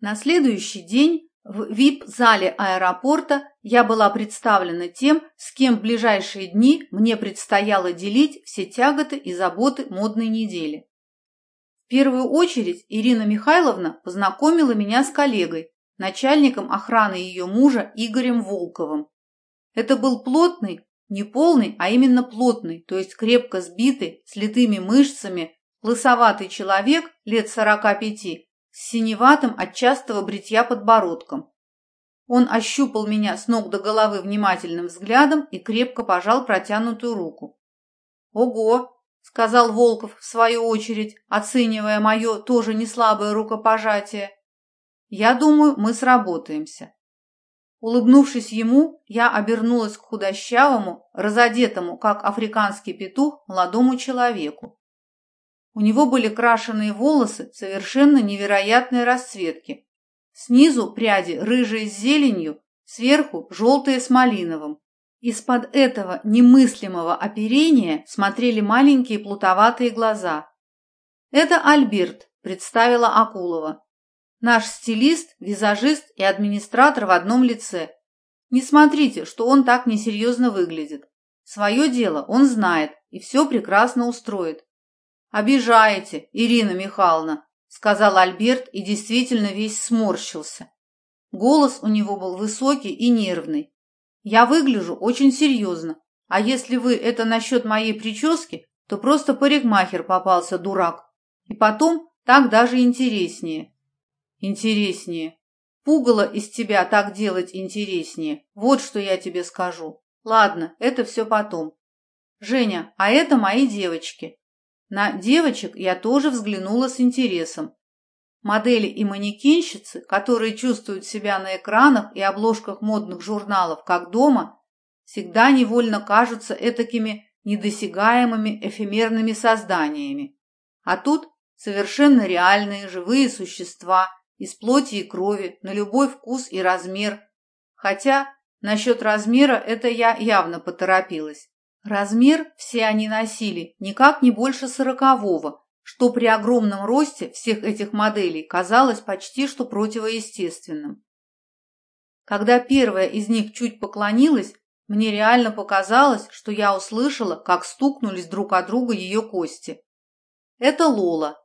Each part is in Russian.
На следующий день в VIP-зале аэропорта я была представлена тем, с кем в ближайшие дни мне предстояло делить все тяготы и заботы модной недели. В первую очередь Ирина Михайловна познакомила меня с коллегой, начальником охраны ее мужа Игорем Волковым. Это был плотный, не полный, а именно плотный, то есть крепко сбитый, с литыми мышцами, лысоватый человек лет сорока пяти, с синеватым от частого бритья подбородком. Он ощупал меня с ног до головы внимательным взглядом и крепко пожал протянутую руку. «Ого!» — сказал Волков в свою очередь, оценивая мое тоже неслабое рукопожатие. «Я думаю, мы сработаемся». Улыбнувшись ему, я обернулась к худощавому, разодетому, как африканский петух, молодому человеку. У него были крашеные волосы совершенно невероятной расцветки. Снизу пряди рыжие с зеленью, сверху желтые с малиновым. Из-под этого немыслимого оперения смотрели маленькие плутоватые глаза. «Это Альберт», – представила Акулова. «Наш стилист, визажист и администратор в одном лице. Не смотрите, что он так несерьезно выглядит. Свое дело он знает и все прекрасно устроит. «Обижаете, Ирина Михайловна», — сказал Альберт и действительно весь сморщился. Голос у него был высокий и нервный. «Я выгляжу очень серьезно, а если вы это насчет моей прически, то просто парикмахер попался, дурак. И потом так даже интереснее». «Интереснее. Пугало из тебя так делать интереснее. Вот что я тебе скажу. Ладно, это все потом. Женя, а это мои девочки. На девочек я тоже взглянула с интересом. Модели и манекенщицы, которые чувствуют себя на экранах и обложках модных журналов как дома, всегда невольно кажутся этакими недосягаемыми эфемерными созданиями. А тут совершенно реальные живые существа из плоти и крови, на любой вкус и размер. Хотя насчет размера это я явно поторопилась. Размер все они носили никак не больше сорокового, что при огромном росте всех этих моделей казалось почти что противоестественным. Когда первая из них чуть поклонилась, мне реально показалось, что я услышала, как стукнулись друг о друга ее кости. Это Лола.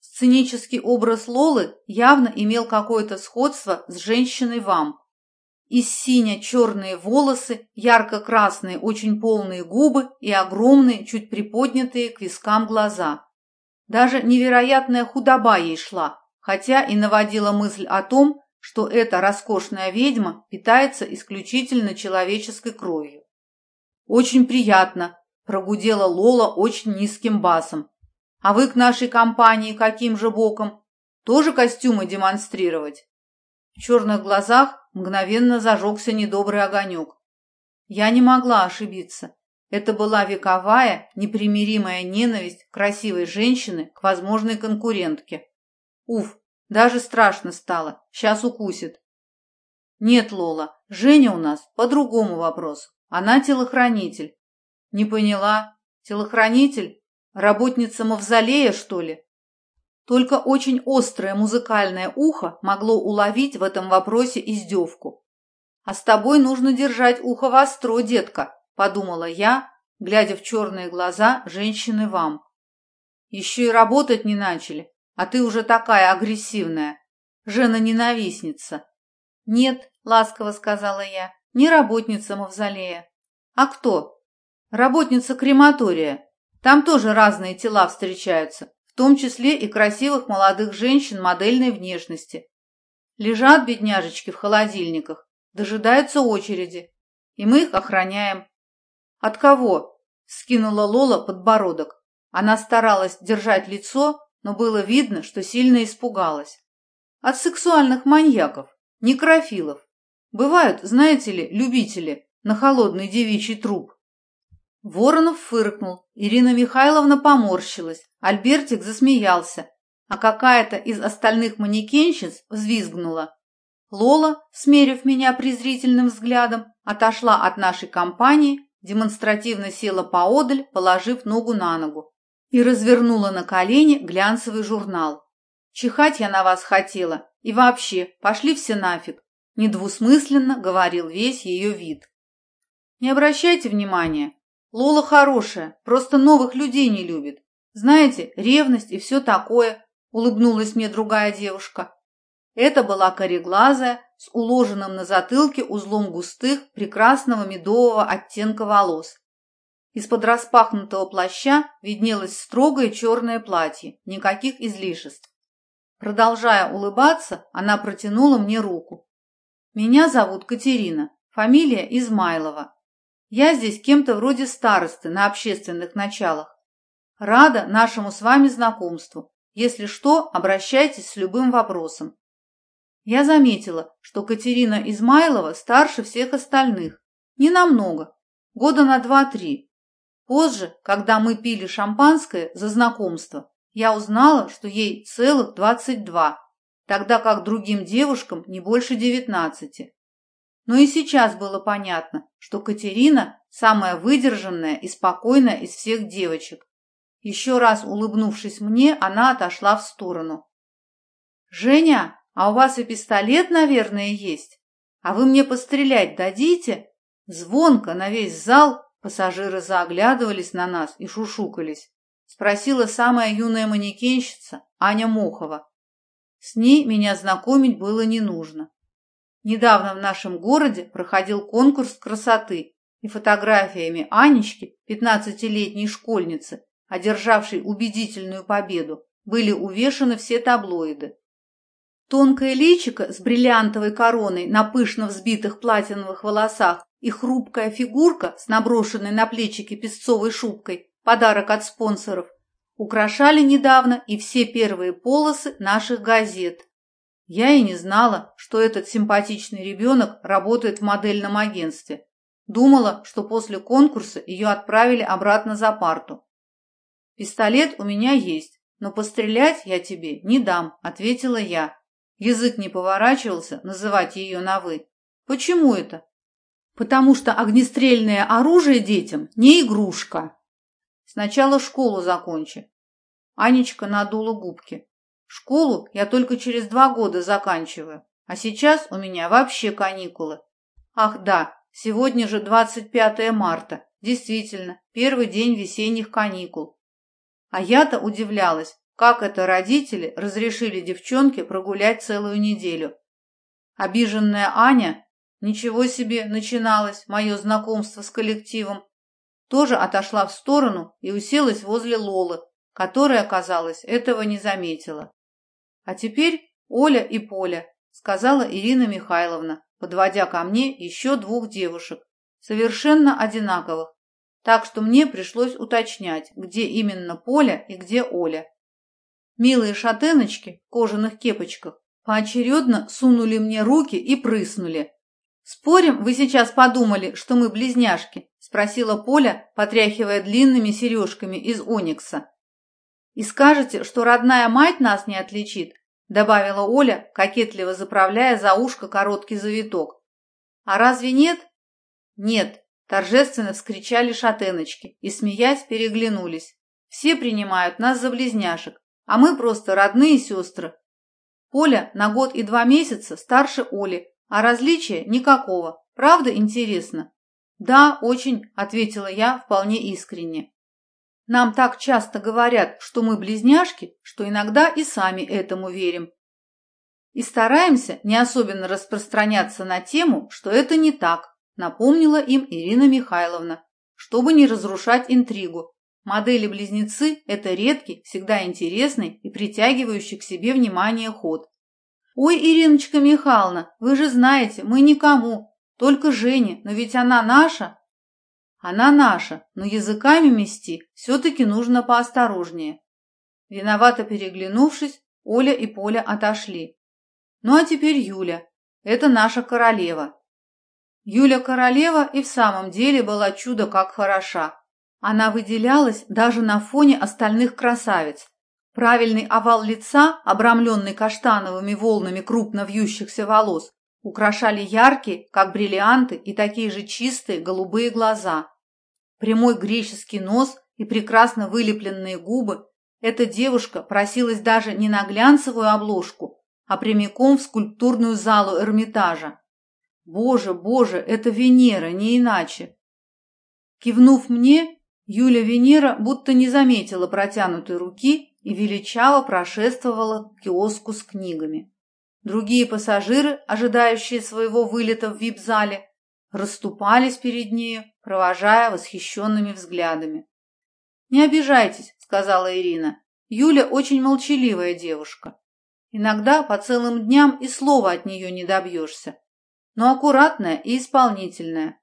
Сценический образ Лолы явно имел какое-то сходство с женщиной вам, и сине-черные волосы, ярко-красные, очень полные губы и огромные, чуть приподнятые к вискам глаза. Даже невероятная худоба ей шла, хотя и наводила мысль о том, что эта роскошная ведьма питается исключительно человеческой кровью. «Очень приятно», – прогудела Лола очень низким басом. «А вы к нашей компании каким же боком? Тоже костюмы демонстрировать?» В черных глазах мгновенно зажегся недобрый огонек. Я не могла ошибиться. Это была вековая, непримиримая ненависть красивой женщины к возможной конкурентке. Уф, даже страшно стало. Сейчас укусит. Нет, Лола, Женя у нас по другому вопросу. Она телохранитель. Не поняла. Телохранитель? Работница мавзолея, что ли? Только очень острое музыкальное ухо могло уловить в этом вопросе издевку. «А с тобой нужно держать ухо востро, детка», – подумала я, глядя в черные глаза женщины вам. «Еще и работать не начали, а ты уже такая агрессивная. Жена-ненавистница». «Нет», – ласково сказала я, – «не работница мавзолея». «А кто?» «Работница крематория. Там тоже разные тела встречаются том числе и красивых молодых женщин модельной внешности. Лежат бедняжечки в холодильниках, дожидаются очереди, и мы их охраняем. От кого? Скинула Лола подбородок. Она старалась держать лицо, но было видно, что сильно испугалась. От сексуальных маньяков, некрофилов. Бывают, знаете ли, любители на холодный девичий труп. Воронов фыркнул, Ирина Михайловна поморщилась, Альбертик засмеялся, а какая-то из остальных манекенщиц взвизгнула. Лола, смерив меня презрительным взглядом, отошла от нашей компании, демонстративно села поодаль, положив ногу на ногу, и развернула на колени глянцевый журнал. «Чихать я на вас хотела, И вообще, пошли все нафиг. Недвусмысленно говорил весь ее вид. Не обращайте внимания. Лола хорошая, просто новых людей не любит. Знаете, ревность и все такое, улыбнулась мне другая девушка. Это была кореглазая, с уложенным на затылке узлом густых, прекрасного медового оттенка волос. Из-под распахнутого плаща виднелось строгое черное платье, никаких излишеств. Продолжая улыбаться, она протянула мне руку. «Меня зовут Катерина, фамилия Измайлова. Я здесь кем-то вроде старосты на общественных началах. Рада нашему с вами знакомству. Если что, обращайтесь с любым вопросом. Я заметила, что Катерина Измайлова старше всех остальных. Не намного, года на два-три. Позже, когда мы пили шампанское за знакомство, я узнала, что ей целых двадцать два, тогда как другим девушкам не больше девятнадцати. Но и сейчас было понятно, что Катерина самая выдержанная и спокойная из всех девочек. Еще раз улыбнувшись мне, она отошла в сторону. «Женя, а у вас и пистолет, наверное, есть? А вы мне пострелять дадите?» Звонко на весь зал пассажиры заоглядывались на нас и шушукались. Спросила самая юная манекенщица, Аня Мохова. С ней меня знакомить было не нужно. Недавно в нашем городе проходил конкурс красоты, и фотографиями Анечки, пятнадцатилетней школьницы, одержавшей убедительную победу, были увешаны все таблоиды. Тонкое личико с бриллиантовой короной на пышно взбитых платиновых волосах и хрупкая фигурка с наброшенной на плечики песцовой шубкой, подарок от спонсоров, украшали недавно и все первые полосы наших газет. Я и не знала, что этот симпатичный ребенок работает в модельном агентстве. Думала, что после конкурса ее отправили обратно за парту. «Пистолет у меня есть, но пострелять я тебе не дам», — ответила я. Язык не поворачивался называть ее на «вы». «Почему это?» «Потому что огнестрельное оружие детям не игрушка». «Сначала школу закончи». Анечка надула губки. «Школу я только через два года заканчиваю, а сейчас у меня вообще каникулы». «Ах да, Сегодня же 25 марта. Действительно, первый день весенних каникул. А я-то удивлялась, как это родители разрешили девчонке прогулять целую неделю. Обиженная Аня, ничего себе начиналось мое знакомство с коллективом, тоже отошла в сторону и уселась возле Лолы, которая, казалось, этого не заметила. А теперь Оля и Поля, сказала Ирина Михайловна, подводя ко мне еще двух девушек, совершенно одинаковых, так что мне пришлось уточнять, где именно Поля и где Оля. Милые шатеночки в кожаных кепочках поочередно сунули мне руки и прыснули. «Спорим, вы сейчас подумали, что мы близняшки?» – спросила Поля, потряхивая длинными сережками из оникса. «И скажете, что родная мать нас не отличит, добавила Оля, кокетливо заправляя за ушко короткий завиток. А разве нет? Нет, торжественно вскричали шатеночки и, смеясь, переглянулись. Все принимают нас за близняшек, а мы просто родные сестры. Поля на год и два месяца старше Оли, а различия никакого. Правда интересно? Да, очень, ответила я вполне искренне. Нам так часто говорят, что мы близняшки, что иногда и сами этому верим. И стараемся не особенно распространяться на тему, что это не так, напомнила им Ирина Михайловна, чтобы не разрушать интригу. Модели-близнецы – это редкий, всегда интересный и притягивающий к себе внимание ход. «Ой, Ириночка Михайловна, вы же знаете, мы никому, только Жене, но ведь она наша!» Она наша, но языками мести все-таки нужно поосторожнее. Виновато переглянувшись, Оля и Поля отошли. Ну а теперь Юля. Это наша королева. Юля Королева и в самом деле была чудо как хороша. Она выделялась даже на фоне остальных красавиц. Правильный овал лица, обрамленный каштановыми волнами крупно вьющихся волос, украшали яркие, как бриллианты, и такие же чистые голубые глаза. Прямой греческий нос и прекрасно вылепленные губы. Эта девушка просилась даже не на глянцевую обложку, а прямиком в скульптурную залу Эрмитажа. Боже, боже, это Венера, не иначе. Кивнув мне, Юля Венера будто не заметила протянутой руки и величаво прошествовала к киоску с книгами. Другие пассажиры, ожидающие своего вылета в вип-зале, расступались перед нею, провожая восхищенными взглядами. «Не обижайтесь», — сказала Ирина. «Юля очень молчаливая девушка. Иногда по целым дням и слова от нее не добьешься, но аккуратная и исполнительная.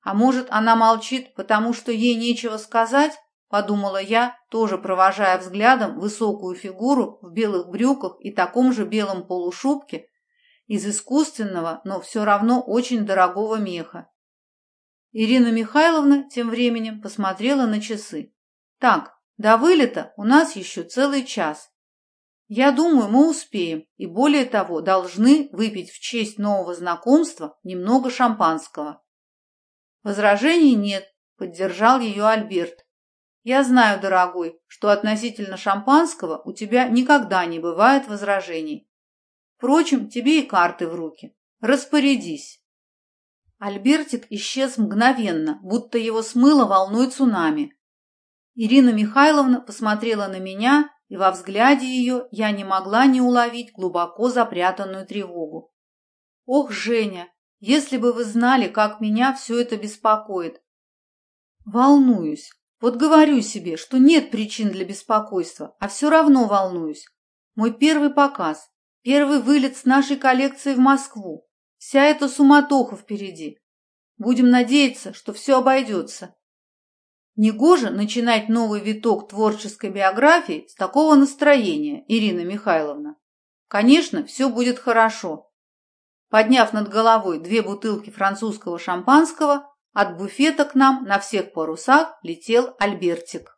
А может, она молчит, потому что ей нечего сказать, подумала я, тоже провожая взглядом высокую фигуру в белых брюках и таком же белом полушубке из искусственного, но все равно очень дорогого меха. Ирина Михайловна тем временем посмотрела на часы. Так, до вылета у нас еще целый час. Я думаю, мы успеем, и более того, должны выпить в честь нового знакомства немного шампанского. Возражений нет, поддержал ее Альберт. Я знаю, дорогой, что относительно шампанского у тебя никогда не бывает возражений. Впрочем, тебе и карты в руки. Распорядись. Альбертик исчез мгновенно, будто его смыло волной цунами. Ирина Михайловна посмотрела на меня, и во взгляде ее я не могла не уловить глубоко запрятанную тревогу. «Ох, Женя, если бы вы знали, как меня все это беспокоит!» «Волнуюсь, вот говорю себе, что нет причин для беспокойства, а все равно волнуюсь. Мой первый показ, первый вылет с нашей коллекцией в Москву. Вся эта суматоха впереди. Будем надеяться, что все обойдется. Негоже начинать новый виток творческой биографии с такого настроения, Ирина Михайловна. Конечно, все будет хорошо. Подняв над головой две бутылки французского шампанского, от буфета к нам на всех парусах летел Альбертик.